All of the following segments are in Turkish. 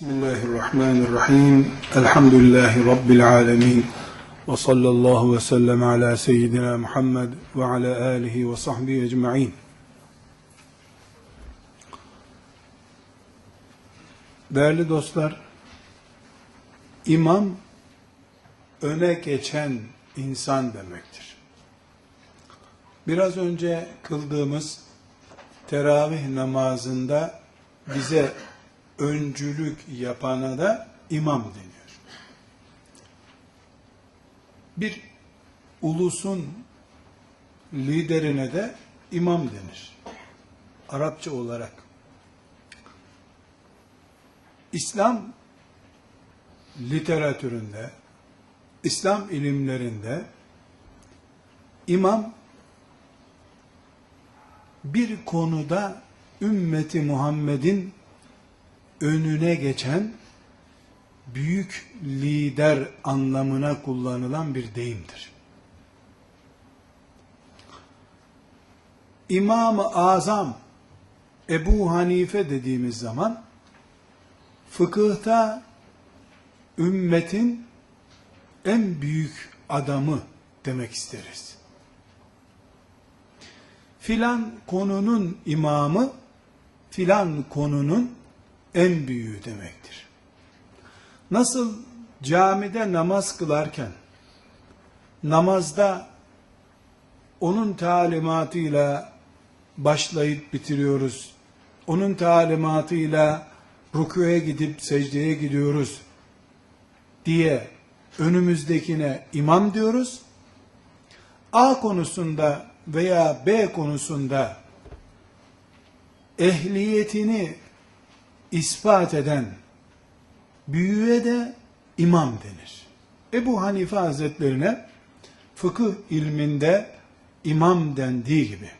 Bismillahirrahmanirrahim. Elhamdülillahi Rabbil alemin. Ve sallallahu ve sellem ala seyyidina Muhammed ve ala alihi ve sahbihi ecma'in. Değerli dostlar, imam öne geçen insan demektir. Biraz önce kıldığımız teravih namazında bize öncülük yapana da imam deniyor. Bir ulusun liderine de imam denir. Arapça olarak. İslam literatüründe, İslam ilimlerinde imam bir konuda ümmeti Muhammed'in önüne geçen büyük lider anlamına kullanılan bir deyimdir. İmam-ı Azam Ebu Hanife dediğimiz zaman fıkıhta ümmetin en büyük adamı demek isteriz. Filan konunun imamı filan konunun en büyüğü demektir. Nasıl camide namaz kılarken namazda onun talimatıyla başlayıp bitiriyoruz. Onun talimatıyla rükûya gidip secdeye gidiyoruz diye önümüzdekine imam diyoruz. A konusunda veya B konusunda ehliyetini ispat eden büyüğe de imam denir. Ebu Hanife Hazretlerine fıkıh ilminde imam dendiği gibi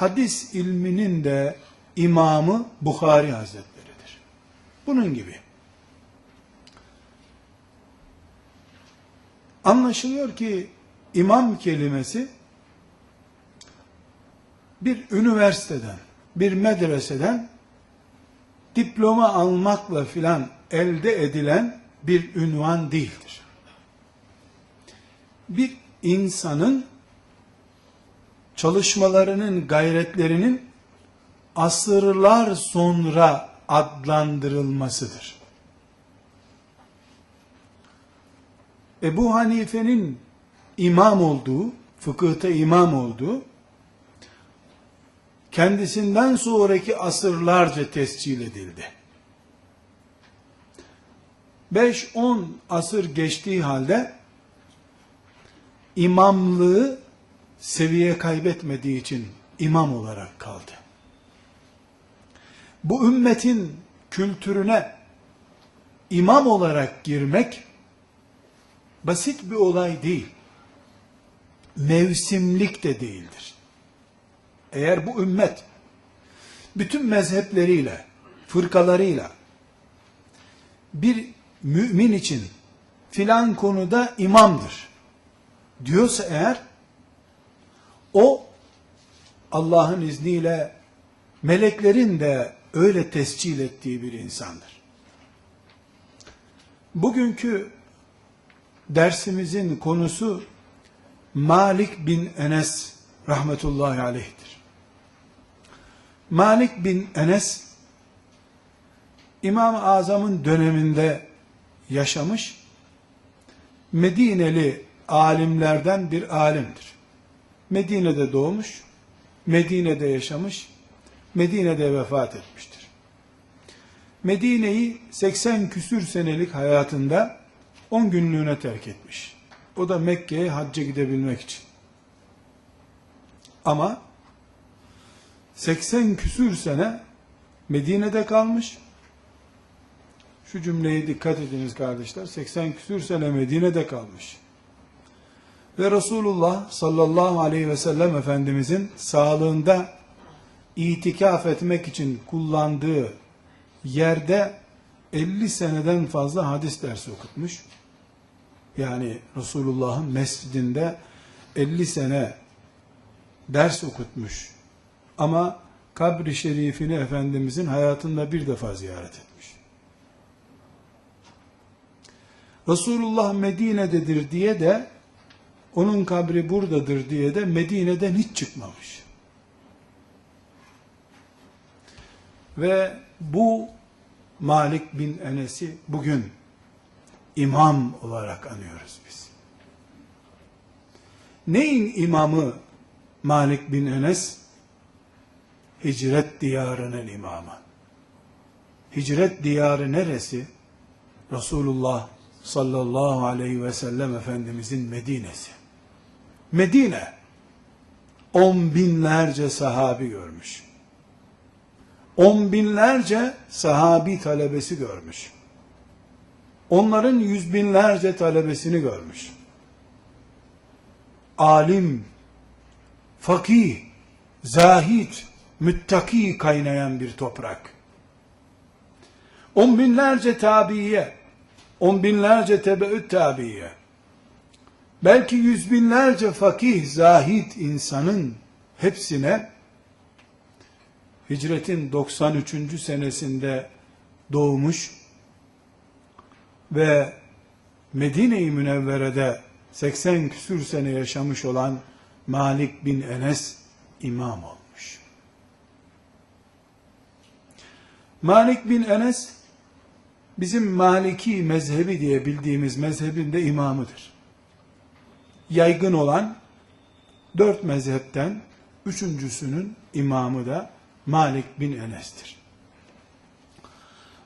hadis ilminin de imamı Bukhari Hazretleridir. Bunun gibi. Anlaşılıyor ki imam kelimesi bir üniversiteden, bir medreseden diploma almakla filan elde edilen bir ünvan değildir. Bir insanın çalışmalarının, gayretlerinin asırlar sonra adlandırılmasıdır. Ebu Hanife'nin imam olduğu, fıkıhta imam olduğu, kendisinden sonraki asırlarca tescil edildi. 5-10 asır geçtiği halde imamlığı seviye kaybetmediği için imam olarak kaldı. Bu ümmetin kültürüne imam olarak girmek basit bir olay değil. Mevsimlik de değildir. Eğer bu ümmet bütün mezhepleriyle, fırkalarıyla bir mümin için filan konuda imamdır diyorsa eğer o Allah'ın izniyle meleklerin de öyle tescil ettiği bir insandır. Bugünkü dersimizin konusu Malik bin Enes rahmetullahi aleyhtir. Malik bin Enes İmam-ı Azam'ın döneminde yaşamış Medineli alimlerden bir alimdir. Medine'de doğmuş, Medine'de yaşamış, Medine'de vefat etmiştir. Medine'yi 80 küsür senelik hayatında 10 günlüğüne terk etmiş. O da Mekke'ye hacca gidebilmek için. Ama 80 küsür sene Medine'de kalmış. Şu cümleye dikkat ediniz kardeşler. 80 küsür sene Medine'de kalmış. Ve Resulullah sallallahu aleyhi ve sellem Efendimizin sağlığında itikaf etmek için kullandığı yerde 50 seneden fazla hadis dersi okutmuş. Yani Resulullah'ın mescidinde 50 sene ders okutmuş ama kabri şerifini Efendimizin hayatında bir defa ziyaret etmiş. Resulullah Medine'dedir diye de onun kabri buradadır diye de Medine'den hiç çıkmamış. Ve bu Malik bin Enes'i bugün imam olarak anıyoruz biz. Neyin imamı Malik bin Enes? Hicret diyarının imamı. Hicret diyarı neresi? Resulullah sallallahu aleyhi ve sellem Efendimizin Medine'si. Medine, on binlerce sahabi görmüş. On binlerce sahabi talebesi görmüş. Onların yüz binlerce talebesini görmüş. Alim, fakih, zahit, müttaki kaynayan bir toprak. On binlerce tabiye, on binlerce tebeüt tabiye, belki yüz binlerce fakih, zahit insanın hepsine hicretin 93. senesinde doğmuş ve Medine-i Münevvere'de 80 küsür sene yaşamış olan Malik bin Enes imam olmuş. Malik bin Enes bizim Maliki mezhebi diye bildiğimiz mezhebin de imamıdır. Yaygın olan dört mezhepten üçüncüsünün imamı da Malik bin Enes'tir.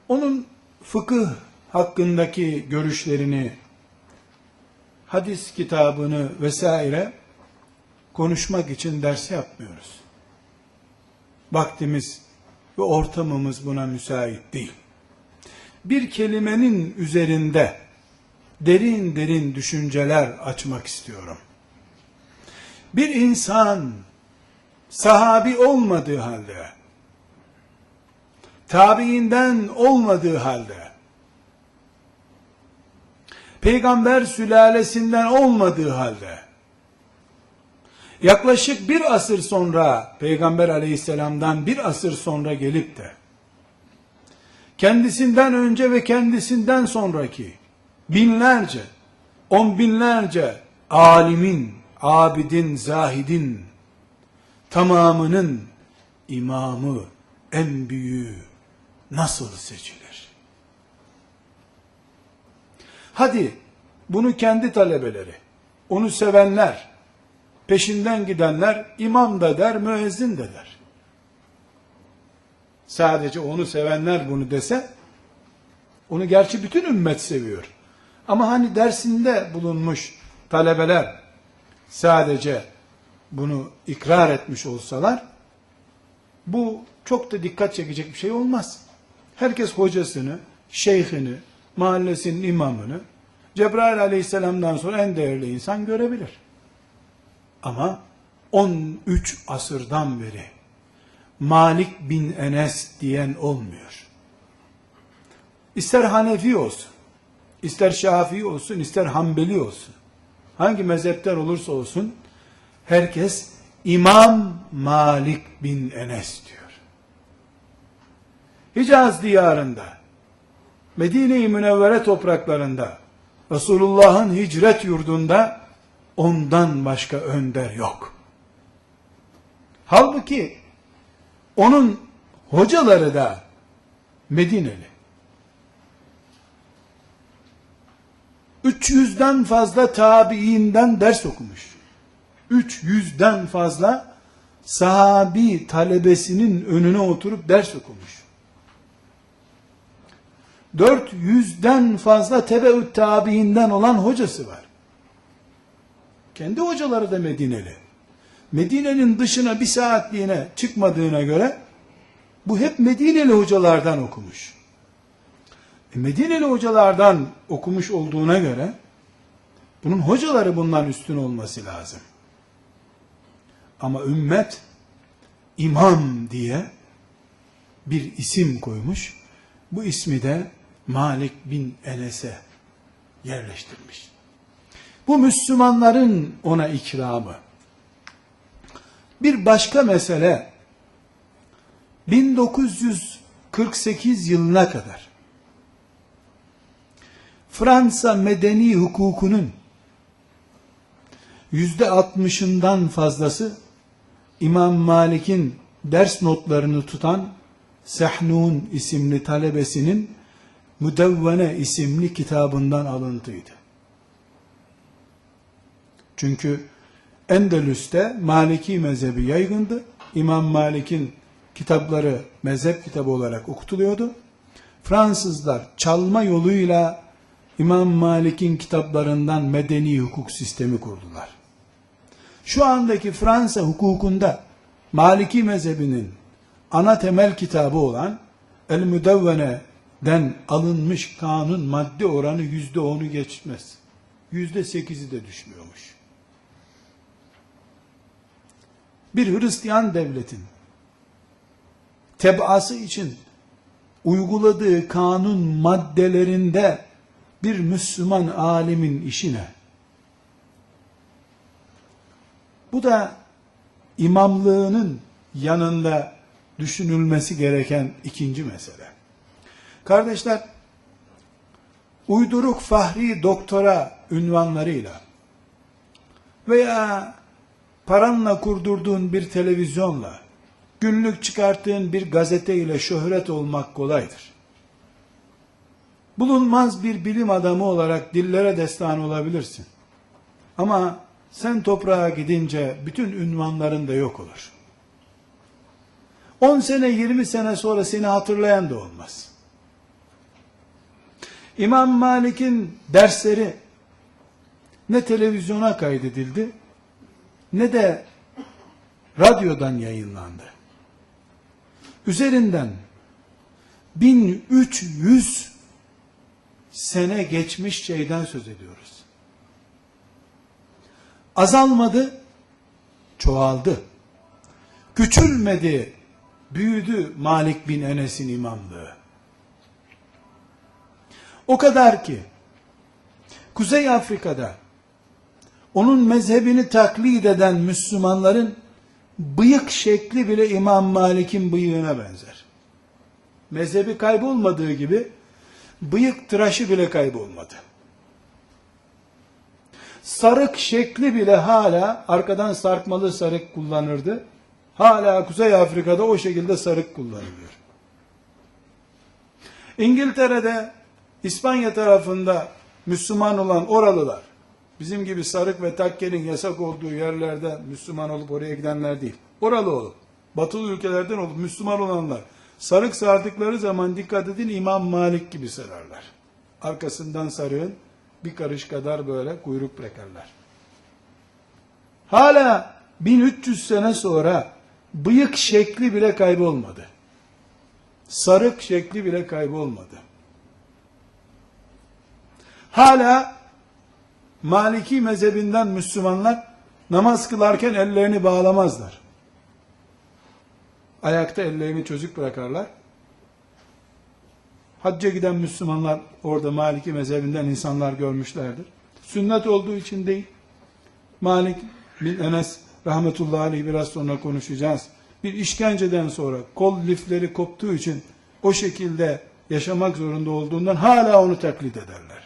Onun fıkıh hakkındaki görüşlerini, hadis kitabını vesaire konuşmak için ders yapmıyoruz. Vaktimiz ve ortamımız buna müsait değil. Bir kelimenin üzerinde derin derin düşünceler açmak istiyorum. Bir insan sahabi olmadığı halde, tabiinden olmadığı halde, peygamber sülalesinden olmadığı halde, yaklaşık bir asır sonra, peygamber aleyhisselamdan bir asır sonra gelip de, kendisinden önce ve kendisinden sonraki, binlerce, on binlerce alimin, abidin, zahidin, tamamının imamı, en büyüğü nasıl seçilir? Hadi bunu kendi talebeleri, onu sevenler, peşinden gidenler imam da der, müezzin de der. Sadece onu sevenler bunu dese, onu gerçi bütün ümmet seviyor. Ama hani dersinde bulunmuş talebeler sadece bunu ikrar etmiş olsalar, bu çok da dikkat çekecek bir şey olmaz. Herkes hocasını, şeyhini, mahallesinin imamını, Cebrail aleyhisselamdan sonra en değerli insan görebilir. Ama 13 asırdan beri Malik bin Enes diyen olmuyor. İster Hanefi olsun, ister Şafii olsun, ister Hanbeli olsun, hangi mezhepten olursa olsun, herkes İmam Malik bin Enes diyor. Hicaz diyarında, Medine-i Münevvere topraklarında, Resulullah'ın hicret yurdunda ondan başka önder yok. Halbuki onun hocaları da Medineli. 300'den fazla tabiinden ders okumuş. 300'den fazla sahabi talebesinin önüne oturup ders okumuş. 400'den fazla tebeüt tabiinden olan hocası var. Kendi hocaları da Medineli. Medine'nin dışına bir saatliğine çıkmadığına göre bu hep Medineli hocalardan okumuş. E Medineli hocalardan okumuş olduğuna göre bunun hocaları bundan üstün olması lazım. Ama ümmet imam diye bir isim koymuş. Bu ismi de Malik bin Enes'e yerleştirmiş. Bu Müslümanların ona ikramı. Bir başka mesele 1948 yılına kadar Fransa medeni hukukunun yüzde altmışından fazlası İmam Malik'in ders notlarını tutan Sehnun isimli talebesinin Müdevvene isimli kitabından alıntıydı. Çünkü Endülüs'te Maliki mezhebi yaygındı. İmam Malik'in kitapları mezhep kitabı olarak okutuluyordu. Fransızlar çalma yoluyla İmam Malik'in kitaplarından medeni hukuk sistemi kurdular. Şu andaki Fransa hukukunda Maliki mezhebinin ana temel kitabı olan El Müdevvene'den alınmış kanun madde oranı yüzde onu geçmez. Yüzde sekizi de düşmüyormuş. Bir Hristiyan devletin tebası için uyguladığı kanun maddelerinde bir Müslüman alimin işine. Bu da imamlığının yanında düşünülmesi gereken ikinci mesele. Kardeşler, uyduruk fahri doktora ünvanlarıyla veya paranla kurdurduğun bir televizyonla, günlük çıkarttığın bir gazeteyle şöhret olmak kolaydır. Bulunmaz bir bilim adamı olarak dillere destan olabilirsin. Ama sen toprağa gidince bütün ünvanların da yok olur. 10 sene 20 sene sonra seni hatırlayan da olmaz. İmam Malik'in dersleri ne televizyona kaydedildi ne de radyodan yayınlandı. Üzerinden 1300 sene geçmiş şeyden söz ediyoruz. Azalmadı, çoğaldı. Küçülmedi, büyüdü Malik bin Enes'in imamlığı. O kadar ki, Kuzey Afrika'da, onun mezhebini taklit eden Müslümanların, bıyık şekli bile İmam Malik'in bıyığına benzer. Mezhebi kaybolmadığı gibi, bıyık tıraşı bile kaybolmadı. Sarık şekli bile hala arkadan sarkmalı sarık kullanırdı. Hala Kuzey Afrika'da o şekilde sarık kullanılıyor. İngiltere'de, İspanya tarafında Müslüman olan oralılar, bizim gibi sarık ve takkenin yasak olduğu yerlerde Müslüman olup oraya gidenler değil. Oralı olup, batılı ülkelerden olup Müslüman olanlar, sarık sardıkları zaman dikkat edin İmam Malik gibi sararlar. Arkasından sarığın bir karış kadar böyle kuyruk bırakırlar. Hala 1300 sene sonra bıyık şekli bile kaybolmadı. Sarık şekli bile kaybolmadı. Hala Maliki mezhebinden Müslümanlar namaz kılarken ellerini bağlamazlar. Ayakta ellerini çözük bırakarlar. Hacca giden Müslümanlar orada Maliki mezhebinden insanlar görmüşlerdir. Sünnet olduğu için değil. Malik bin Enes rahmetullahi aleyh biraz sonra konuşacağız. Bir işkenceden sonra kol lifleri koptuğu için o şekilde yaşamak zorunda olduğundan hala onu taklit ederler.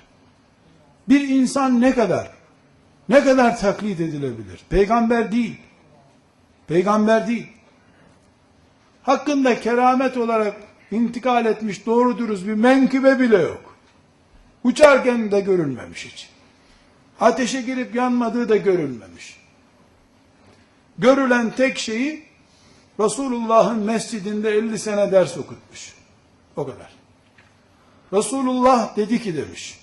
Bir insan ne kadar ne kadar taklit edilebilir? Peygamber değil. Peygamber değil. Hakkında keramet olarak intikal etmiş doğru dürüst bir menkıbe bile yok. Uçarken de görülmemiş hiç. Ateşe girip yanmadığı da görülmemiş. Görülen tek şeyi Resulullah'ın mescidinde 50 sene ders okutmuş. O kadar. Resulullah dedi ki demiş.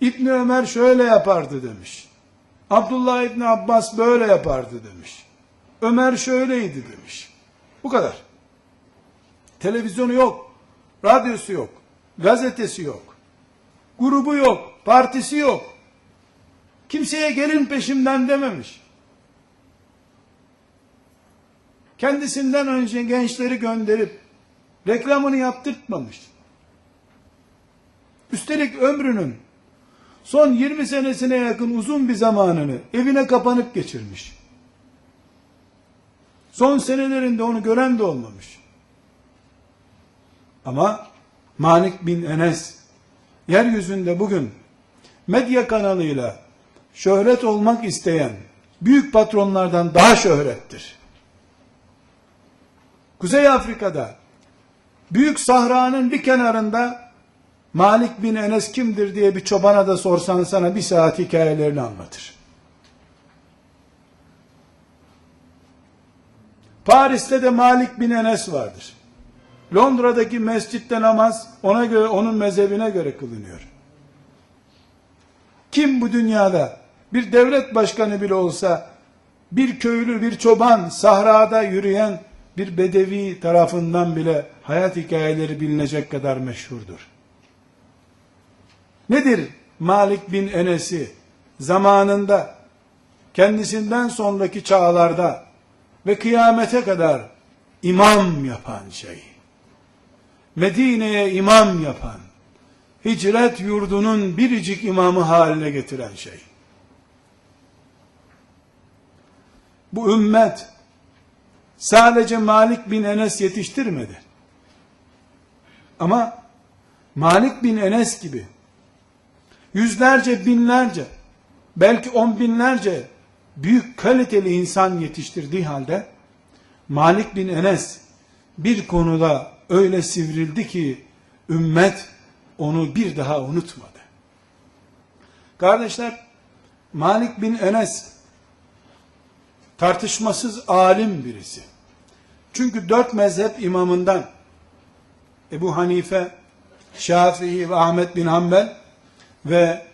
İbni Ömer şöyle yapardı demiş. Abdullah İbni Abbas böyle yapardı demiş. Ömer şöyleydi demiş. Bu kadar. Televizyonu yok, radyosu yok, gazetesi yok, grubu yok, partisi yok. Kimseye gelin peşimden dememiş. Kendisinden önce gençleri gönderip reklamını yaptırtmamış. Üstelik ömrünün son 20 senesine yakın uzun bir zamanını evine kapanıp geçirmiş. Son senelerinde onu gören de olmamış. Ama Malik bin Enes yeryüzünde bugün medya kanalıyla şöhret olmak isteyen büyük patronlardan daha şöhrettir. Kuzey Afrika'da büyük sahranın bir kenarında Malik bin Enes kimdir diye bir çobana da sorsan sana bir saat hikayelerini anlatır. Paris'te de Malik bin Enes vardır. Londra'daki mescitte namaz ona göre onun mezhebine göre kılınıyor. Kim bu dünyada bir devlet başkanı bile olsa bir köylü, bir çoban, sahrada yürüyen bir bedevi tarafından bile hayat hikayeleri bilinecek kadar meşhurdur. Nedir Malik bin Enes'i zamanında kendisinden sonraki çağlarda ve kıyamete kadar imam yapan şey? Medine'ye imam yapan, hicret yurdunun biricik imamı haline getiren şey. Bu ümmet sadece Malik bin Enes yetiştirmedi. Ama Malik bin Enes gibi yüzlerce, binlerce, belki on binlerce büyük kaliteli insan yetiştirdiği halde Malik bin Enes bir konuda öyle sivrildi ki ümmet onu bir daha unutmadı. Kardeşler, Malik bin Enes tartışmasız alim birisi. Çünkü dört mezhep imamından Ebu Hanife, Şafii ve Ahmet bin Hanbel ve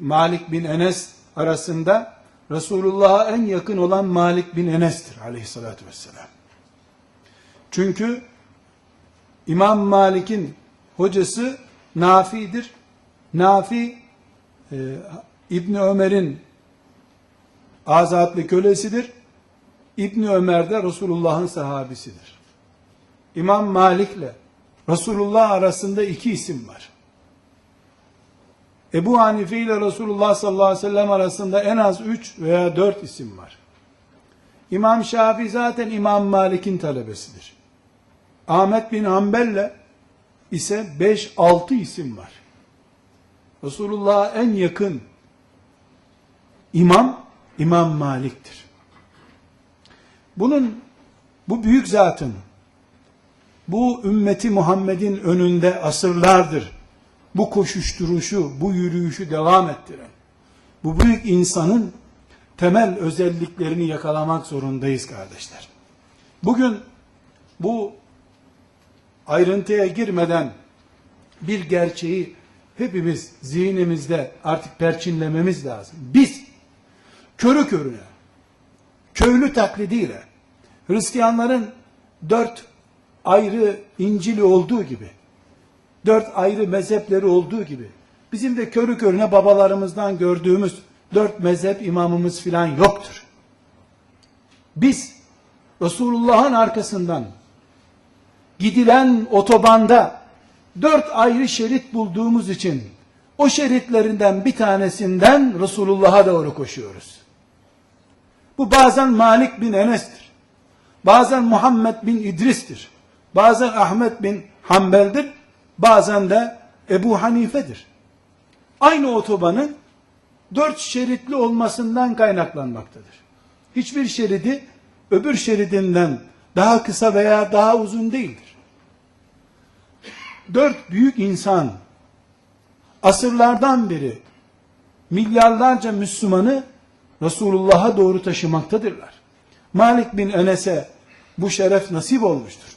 Malik bin Enes arasında Resulullah'a en yakın olan Malik bin Enes'tir aleyhissalatü vesselam. Çünkü İmam Malik'in hocası Nafi'dir. Nafi e, İbni Ömer'in azatlı kölesidir. İbni Ömer de Resulullah'ın sahabisidir. İmam Malik'le Resulullah arasında iki isim var. Ebu Hanife ile Resulullah sallallahu aleyhi ve sellem arasında en az üç veya dört isim var. İmam Şafii zaten İmam Malik'in talebesidir. Ahmet bin Hanbel'le ise 5-6 isim var. Resulullah'a en yakın imam İmam Malik'tir. Bunun bu büyük zatın bu ümmeti Muhammed'in önünde asırlardır bu koşuşturuşu, bu yürüyüşü devam ettiren bu büyük insanın temel özelliklerini yakalamak zorundayız kardeşler. Bugün bu ayrıntıya girmeden bir gerçeği hepimiz zihnimizde artık perçinlememiz lazım. Biz körü körüne, köylü taklidiyle Hristiyanların dört ayrı İncil'i olduğu gibi, dört ayrı mezhepleri olduğu gibi, bizim de körü körüne babalarımızdan gördüğümüz dört mezhep imamımız filan yoktur. Biz Resulullah'ın arkasından gidilen otobanda dört ayrı şerit bulduğumuz için o şeritlerinden bir tanesinden Resulullah'a doğru koşuyoruz. Bu bazen Malik bin Enes'tir. Bazen Muhammed bin İdris'tir. Bazen Ahmet bin Hanbel'dir. Bazen de Ebu Hanife'dir. Aynı otobanın dört şeritli olmasından kaynaklanmaktadır. Hiçbir şeridi öbür şeridinden daha kısa veya daha uzun değildir dört büyük insan asırlardan beri milyarlarca Müslümanı Resulullah'a doğru taşımaktadırlar. Malik bin Enes'e bu şeref nasip olmuştur.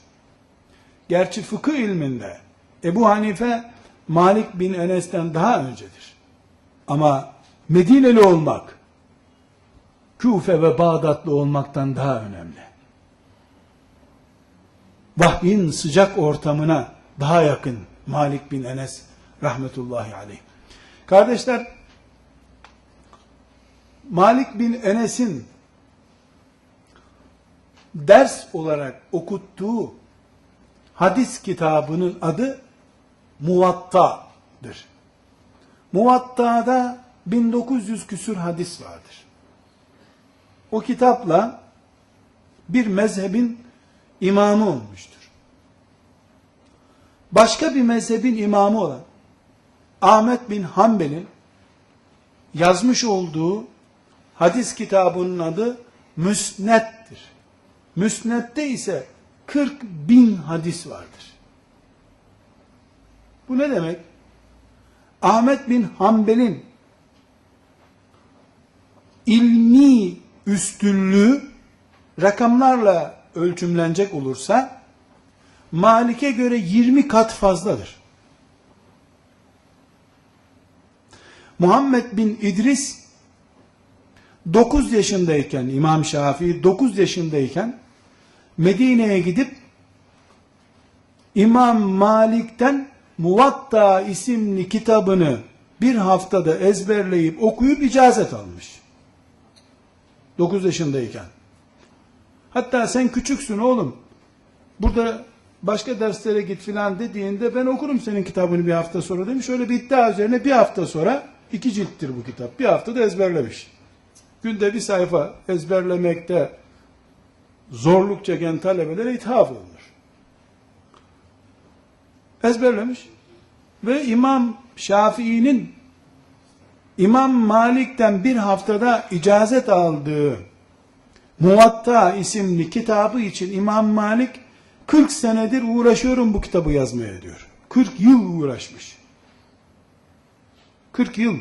Gerçi fıkıh ilminde Ebu Hanife Malik bin Enes'ten daha öncedir. Ama Medineli olmak Küfe ve Bağdatlı olmaktan daha önemli. Vahyin sıcak ortamına daha yakın Malik bin Enes rahmetullahi aleyh. Kardeşler, Malik bin Enes'in ders olarak okuttuğu hadis kitabının adı Muvatta'dır. Muvatta'da 1900 küsür hadis vardır. O kitapla bir mezhebin imamı olmuştur başka bir mezhebin imamı olan Ahmet bin Hanbel'in yazmış olduğu hadis kitabının adı Müsnet'tir. Müsnet'te ise 40 bin hadis vardır. Bu ne demek? Ahmet bin Hanbel'in ilmi üstünlüğü rakamlarla ölçümlenecek olursa Malik'e göre 20 kat fazladır. Muhammed bin İdris 9 yaşındayken İmam Şafii 9 yaşındayken Medine'ye gidip İmam Malik'ten Muvatta isimli kitabını bir haftada ezberleyip okuyup icazet almış. 9 yaşındayken. Hatta sen küçüksün oğlum. Burada başka derslere git filan dediğinde ben okurum senin kitabını bir hafta sonra demiş. Öyle bir iddia üzerine bir hafta sonra iki cilttir bu kitap. Bir haftada ezberlemiş. Günde bir sayfa ezberlemekte zorluk çeken talebelere ithaf olunur. Ezberlemiş. Ve İmam Şafii'nin İmam Malik'ten bir haftada icazet aldığı Muvatta isimli kitabı için İmam Malik 40 senedir uğraşıyorum bu kitabı yazmaya diyor. 40 yıl uğraşmış. 40 yıl.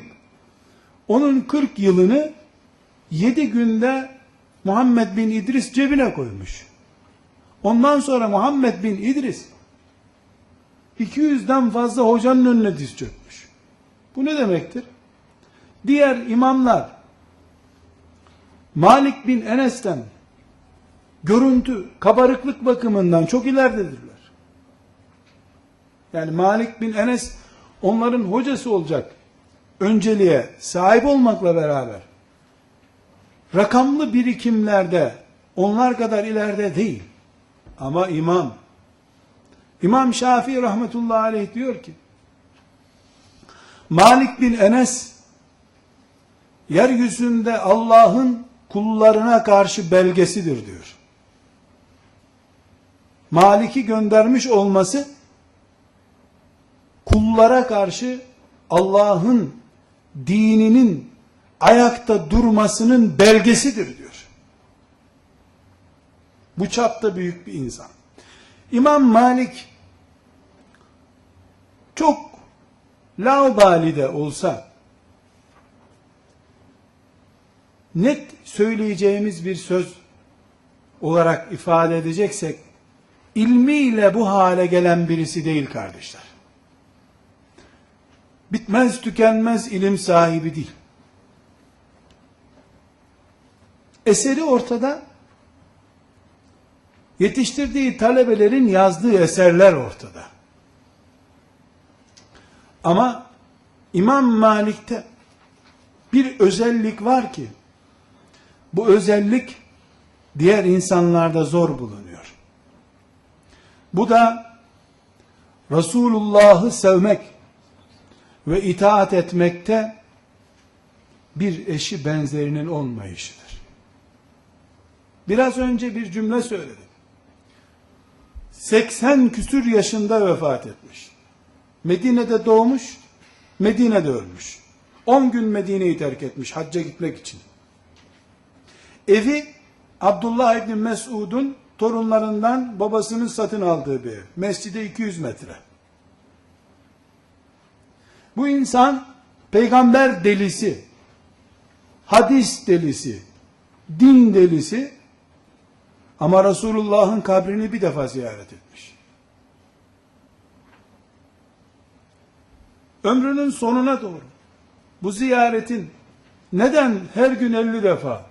Onun 40 yılını 7 günde Muhammed bin İdris cebine koymuş. Ondan sonra Muhammed bin İdris 200'den fazla hocanın önüne diz çökmüş. Bu ne demektir? Diğer imamlar Malik bin Enes'ten görüntü, kabarıklık bakımından çok ileridedirler. Yani Malik bin Enes onların hocası olacak önceliğe sahip olmakla beraber rakamlı birikimlerde onlar kadar ileride değil. Ama imam İmam Şafii rahmetullahi aleyh diyor ki Malik bin Enes yeryüzünde Allah'ın kullarına karşı belgesidir diyor. Malik'i göndermiş olması kullara karşı Allah'ın dininin ayakta durmasının belgesidir diyor. Bu çapta büyük bir insan. İmam Malik çok laubali de olsa net söyleyeceğimiz bir söz olarak ifade edeceksek ilmiyle bu hale gelen birisi değil kardeşler. Bitmez tükenmez ilim sahibi değil. Eseri ortada. Yetiştirdiği talebelerin yazdığı eserler ortada. Ama İmam Malik'te bir özellik var ki bu özellik diğer insanlarda zor bulunuyor. Bu da Resulullah'ı sevmek ve itaat etmekte bir eşi benzerinin olmayışıdır. Biraz önce bir cümle söyledim. 80 küsür yaşında vefat etmiş. Medine'de doğmuş, Medine'de ölmüş. 10 gün Medine'yi terk etmiş hacca gitmek için. Evi Abdullah İbni Mesud'un torunlarından babasının satın aldığı bir ev. Mescide 200 metre. Bu insan peygamber delisi, hadis delisi, din delisi ama Resulullah'ın kabrini bir defa ziyaret etmiş. Ömrünün sonuna doğru bu ziyaretin neden her gün 50 defa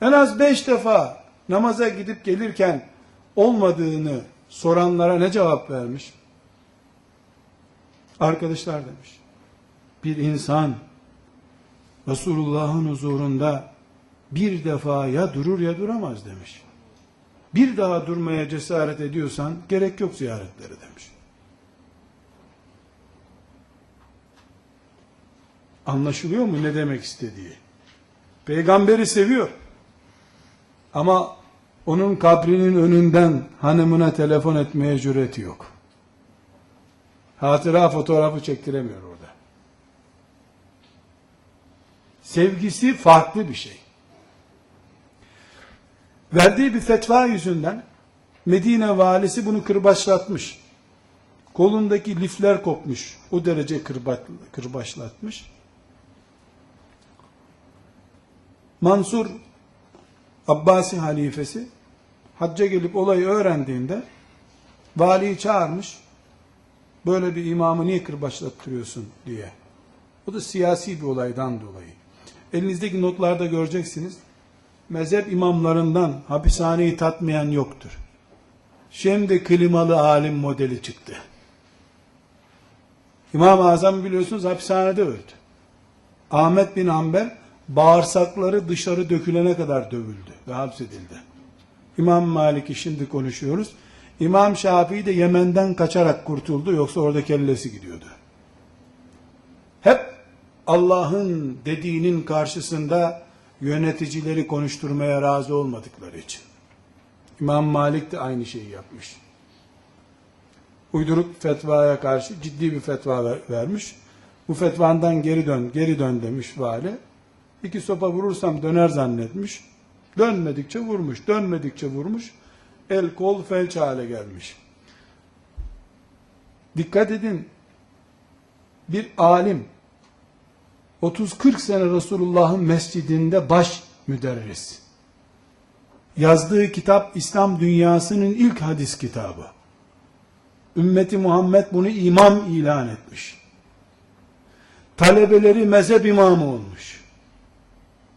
en az 5 defa namaza gidip gelirken olmadığını soranlara ne cevap vermiş? Arkadaşlar demiş. Bir insan Resulullah'ın huzurunda bir defa ya durur ya duramaz demiş. Bir daha durmaya cesaret ediyorsan gerek yok ziyaretlere demiş. Anlaşılıyor mu ne demek istediği? Peygamberi seviyor. Ama onun kabrinin önünden hanımına telefon etmeye cüreti yok. Hatıra fotoğrafı çektiremiyor orada. Sevgisi farklı bir şey. Verdiği bir fetva yüzünden Medine valisi bunu kırbaçlatmış. Kolundaki lifler kopmuş. O derece kırba, kırbaçlatmış. Mansur Abbasi halifesi hacca gelip olayı öğrendiğinde valiyi çağırmış. Böyle bir imamı niye kırbaçlattırıyorsun diye. O da siyasi bir olaydan dolayı. Elinizdeki notlarda göreceksiniz. Mezhep imamlarından hapishaneyi tatmayan yoktur. Şimdi klimalı alim modeli çıktı. İmam-ı Azam biliyorsunuz hapishanede öldü. Ahmet bin Hanbel bağırsakları dışarı dökülene kadar dövüldü ve hapsedildi. İmam Malik'i şimdi konuşuyoruz. İmam Şafii de Yemen'den kaçarak kurtuldu yoksa orada kellesi gidiyordu. Hep Allah'ın dediğinin karşısında yöneticileri konuşturmaya razı olmadıkları için. İmam Malik de aynı şeyi yapmış. Uyduruk fetvaya karşı ciddi bir fetva ver- vermiş. Bu fetvandan geri dön, geri dön demiş vali. İki sopa vurursam döner zannetmiş. Dönmedikçe vurmuş, dönmedikçe vurmuş. El kol felç hale gelmiş. Dikkat edin. Bir alim 30-40 sene Resulullah'ın mescidinde baş müderris. Yazdığı kitap İslam dünyasının ilk hadis kitabı. Ümmeti Muhammed bunu imam ilan etmiş. Talebeleri mezhep imamı olmuş.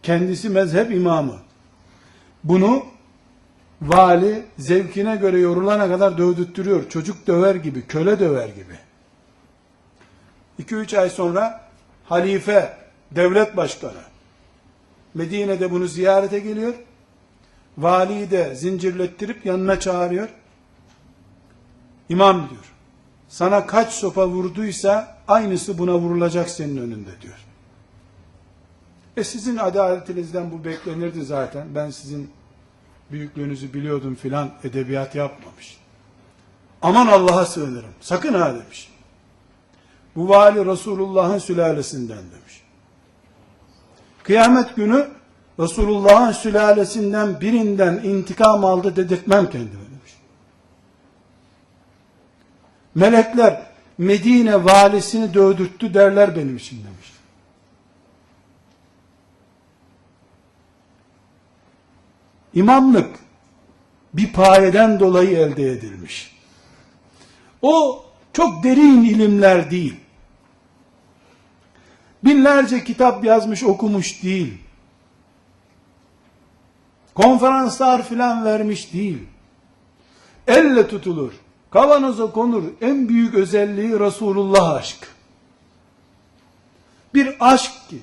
Kendisi mezhep imamı. Bunu vali zevkine göre yorulana kadar dövdürtüyor. Çocuk döver gibi, köle döver gibi. 2-3 ay sonra halife, devlet başkanı Medine'de bunu ziyarete geliyor. Valiyi de zincirlettirip yanına çağırıyor. İmam diyor. Sana kaç sopa vurduysa aynısı buna vurulacak senin önünde diyor. E sizin adaletinizden bu beklenirdi zaten. Ben sizin büyüklüğünüzü biliyordum filan edebiyat yapmamış. Aman Allah'a sığınırım. Sakın ha demiş. Bu vali Resulullah'ın sülalesinden demiş. Kıyamet günü Resulullah'ın sülalesinden birinden intikam aldı dedirtmem kendime demiş. Melekler Medine valisini dövdürttü derler benim için demiş. İmamlık bir payeden dolayı elde edilmiş. O çok derin ilimler değil. Binlerce kitap yazmış okumuş değil. Konferanslar filan vermiş değil. Elle tutulur. Kavanoza konur. En büyük özelliği Resulullah aşkı. Bir aşk ki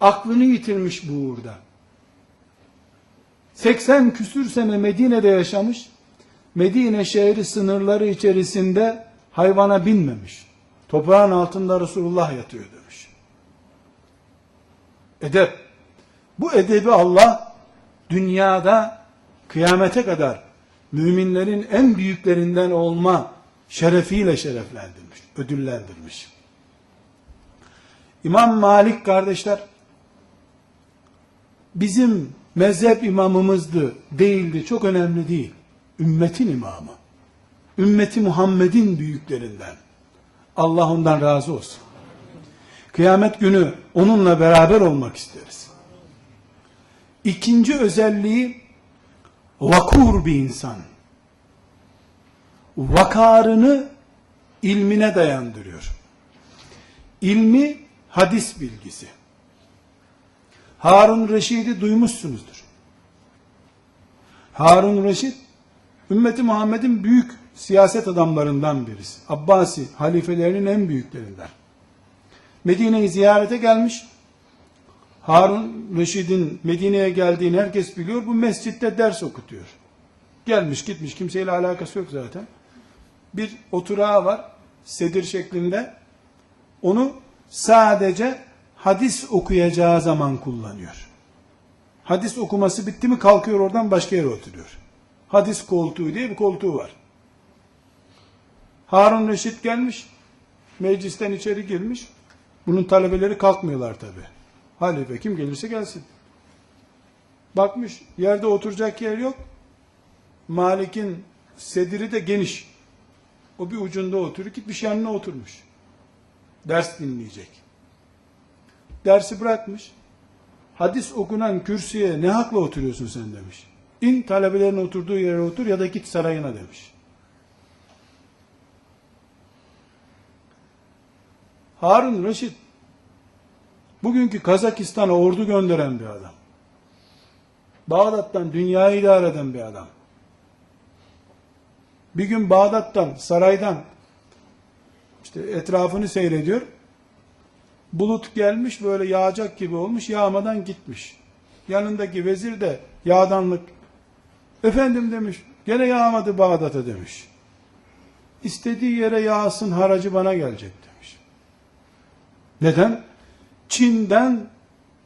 aklını yitirmiş bu uğurda. 80 küsür sene Medine'de yaşamış. Medine şehri sınırları içerisinde hayvana binmemiş. Toprağın altında Resulullah yatıyor demiş. Edep. Bu edebi Allah dünyada kıyamete kadar müminlerin en büyüklerinden olma şerefiyle şereflendirmiş, ödüllendirmiş. İmam Malik kardeşler bizim mezhep imamımızdı, değildi, çok önemli değil. Ümmetin imamı. Ümmeti Muhammed'in büyüklerinden. Allah ondan razı olsun. Kıyamet günü onunla beraber olmak isteriz. İkinci özelliği vakur bir insan. Vakarını ilmine dayandırıyor. İlmi hadis bilgisi. Harun Reşid'i duymuşsunuzdur. Harun Reşid, ümmeti Muhammed'in büyük siyaset adamlarından birisi. Abbasi halifelerinin en büyüklerinden. Medine'yi ziyarete gelmiş. Harun Reşid'in Medine'ye geldiğini herkes biliyor. Bu mescitte ders okutuyor. Gelmiş gitmiş kimseyle alakası yok zaten. Bir oturağı var sedir şeklinde. Onu sadece hadis okuyacağı zaman kullanıyor. Hadis okuması bitti mi kalkıyor oradan başka yere oturuyor. Hadis koltuğu diye bir koltuğu var. Harun Reşit gelmiş. Meclisten içeri girmiş. Bunun talebeleri kalkmıyorlar tabi. Halife kim gelirse gelsin. Bakmış yerde oturacak yer yok. Malik'in sediri de geniş. O bir ucunda oturuyor. Gitmiş yanına oturmuş. Ders dinleyecek. Dersi bırakmış. Hadis okunan kürsüye ne hakla oturuyorsun sen demiş. İn talebelerin oturduğu yere otur ya da git sarayına demiş. Harun Reşit bugünkü Kazakistan'a ordu gönderen bir adam. Bağdat'tan dünyayı idare eden bir adam. Bir gün Bağdat'tan, saraydan işte etrafını seyrediyor. Bulut gelmiş böyle yağacak gibi olmuş, yağmadan gitmiş. Yanındaki vezir de yağdanlık. Efendim demiş, gene yağmadı Bağdat'a demiş. İstediği yere yağsın haracı bana gelecek demiş. Neden? Çin'den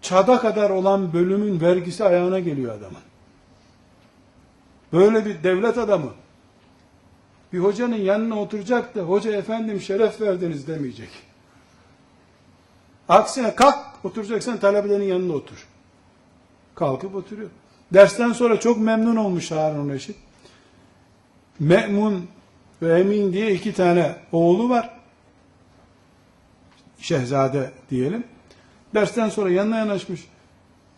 Çad'a kadar olan bölümün vergisi ayağına geliyor adamın. Böyle bir devlet adamı bir hocanın yanına oturacak da hoca efendim şeref verdiniz demeyecek. Aksine kalk oturacaksan talebelerin yanında otur. Kalkıp oturuyor. Dersten sonra çok memnun olmuş Harun Reşit. Me'mun ve Emin diye iki tane oğlu var. Şehzade diyelim. Dersten sonra yanına yanaşmış.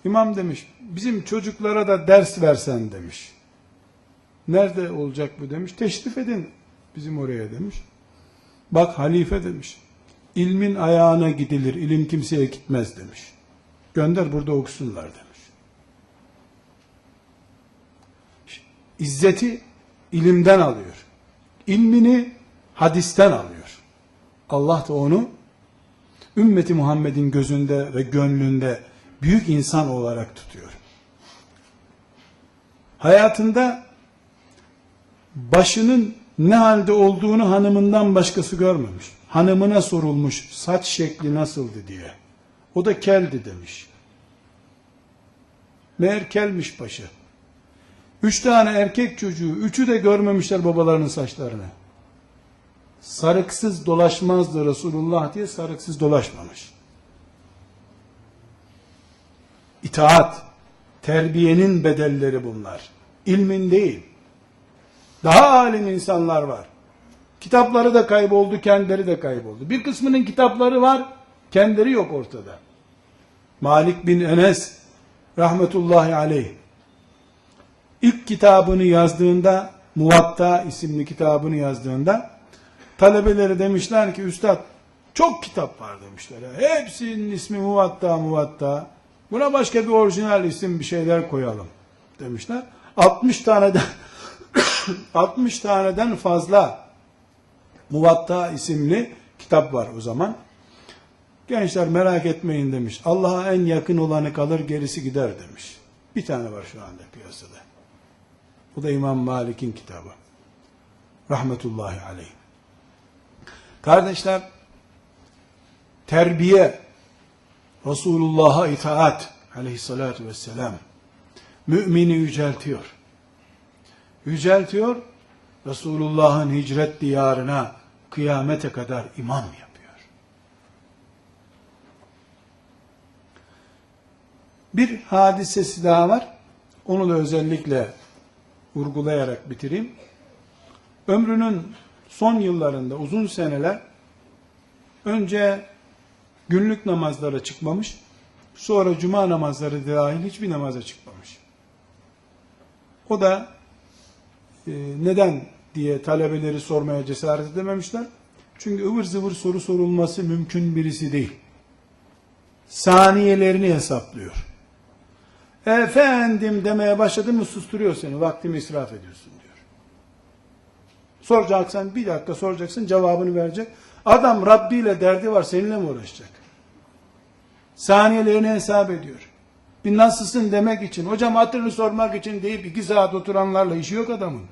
İmam demiş, bizim çocuklara da ders versen demiş. Nerede olacak bu demiş. Teşrif edin bizim oraya demiş. Bak halife demiş. İlmin ayağına gidilir, ilim kimseye gitmez demiş. Gönder burada okusunlar demiş. İzzeti ilimden alıyor. İlmini hadisten alıyor. Allah da onu ümmeti Muhammed'in gözünde ve gönlünde büyük insan olarak tutuyor. Hayatında başının ne halde olduğunu hanımından başkası görmemiş. Hanımına sorulmuş saç şekli nasıldı diye. O da keldi demiş. Meğer kelmiş başı. Üç tane erkek çocuğu, üçü de görmemişler babalarının saçlarını. Sarıksız dolaşmazdı Resulullah diye sarıksız dolaşmamış. İtaat, terbiyenin bedelleri bunlar. İlmin değil. Daha alim insanlar var. Kitapları da kayboldu, kendileri de kayboldu. Bir kısmının kitapları var, kendileri yok ortada. Malik bin Enes rahmetullahi aleyh ilk kitabını yazdığında Muvatta isimli kitabını yazdığında talebeleri demişler ki üstad çok kitap var demişler. Hepsinin ismi Muvatta Muvatta. Buna başka bir orijinal isim bir şeyler koyalım demişler. 60 taneden 60 taneden fazla Muvatta isimli kitap var o zaman. Gençler merak etmeyin demiş. Allah'a en yakın olanı kalır gerisi gider demiş. Bir tane var şu anda piyasada. Bu da İmam Malik'in kitabı. Rahmetullahi aleyh. Kardeşler, terbiye, Resulullah'a itaat aleyhissalatü vesselam, mümini yüceltiyor. Yüceltiyor, Resulullah'ın hicret diyarına kıyamete kadar imam yapıyor. Bir hadisesi daha var. Onu da özellikle vurgulayarak bitireyim. Ömrünün son yıllarında uzun seneler önce günlük namazlara çıkmamış, sonra cuma namazları dahil hiçbir namaza çıkmamış. O da neden diye talebeleri sormaya cesaret edememişler. Çünkü ıvır zıvır soru sorulması mümkün birisi değil. Saniyelerini hesaplıyor. Efendim demeye başladın mı susturuyor seni. Vaktimi israf ediyorsun diyor. Soracaksan bir dakika soracaksın cevabını verecek. Adam Rabbi ile derdi var seninle mi uğraşacak? Saniyelerini hesap ediyor. Bir nasılsın demek için, hocam hatırını sormak için deyip iki saat oturanlarla işi yok adamın.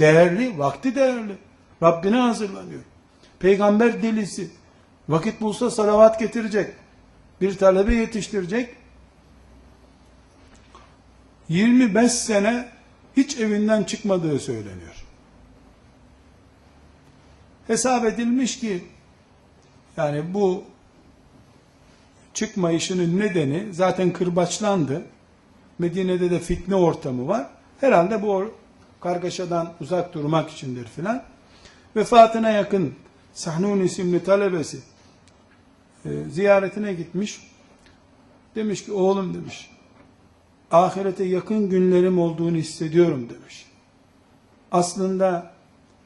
Değerli, vakti değerli. Rabbine hazırlanıyor. Peygamber delisi. Vakit bulsa salavat getirecek. Bir talebe yetiştirecek. 25 sene hiç evinden çıkmadığı söyleniyor. Hesap edilmiş ki yani bu çıkmayışının nedeni zaten kırbaçlandı. Medine'de de fitne ortamı var. Herhalde bu kargaşadan uzak durmak içindir filan. Vefatına yakın Sahnun isimli talebesi e, ziyaretine gitmiş. Demiş ki oğlum demiş. Ahirete yakın günlerim olduğunu hissediyorum demiş. Aslında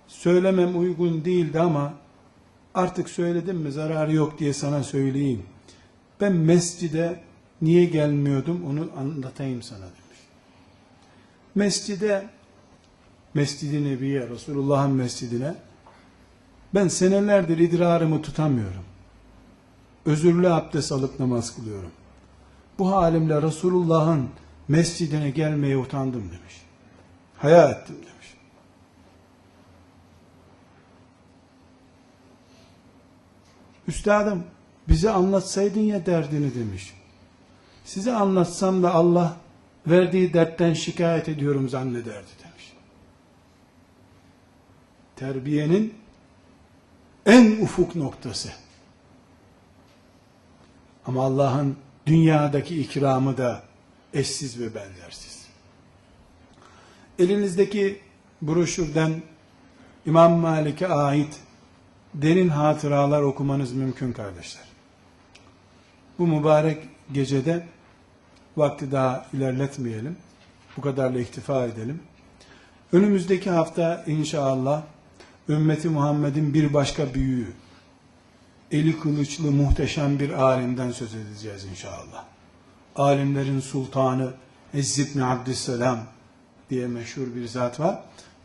söylemem uygun değildi ama artık söyledim mi zararı yok diye sana söyleyeyim. Ben mescide niye gelmiyordum onu anlatayım sana demiş. Mescide Mescid-i Nebiye, Resulullah'ın mescidine ben senelerdir idrarımı tutamıyorum. Özürlü abdest alıp namaz kılıyorum. Bu halimle Resulullah'ın mescidine gelmeye utandım demiş. Haya ettim demiş. Üstadım bize anlatsaydın ya derdini demiş. Size anlatsam da Allah verdiği dertten şikayet ediyorum zannederdi demiş. Terbiyenin en ufuk noktası. Ama Allah'ın dünyadaki ikramı da eşsiz ve benzersiz. Elinizdeki broşürden İmam Malik'e ait derin hatıralar okumanız mümkün kardeşler. Bu mübarek gecede vakti daha ilerletmeyelim. Bu kadarla iktifa edelim. Önümüzdeki hafta inşallah ümmeti Muhammed'in bir başka büyüğü, eli kılıçlı muhteşem bir alimden söz edeceğiz inşallah. Alimlerin sultanı Ezz ibn Abdüsselam diye meşhur bir zat var.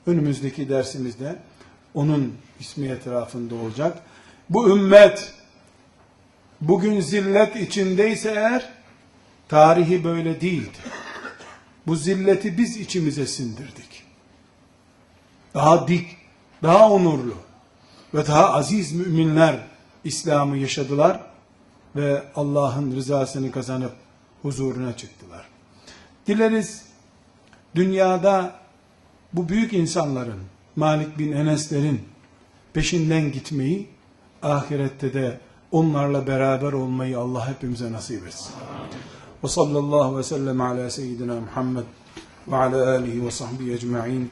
Önümüzdeki dersimizde onun ismi etrafında olacak. Bu ümmet bugün zillet içindeyse eğer tarihi böyle değildi. Bu zilleti biz içimize sindirdik. Daha dik, daha onurlu ve daha aziz müminler İslam'ı yaşadılar ve Allah'ın rızasını kazanıp huzuruna çıktılar. Dileriz dünyada bu büyük insanların, Malik bin Enes'lerin peşinden gitmeyi, ahirette de onlarla beraber olmayı Allah hepimize nasip etsin. Ve sallallahu ve sellem ala seyyidina Muhammed ve ala alihi ve sahbihi ecma'in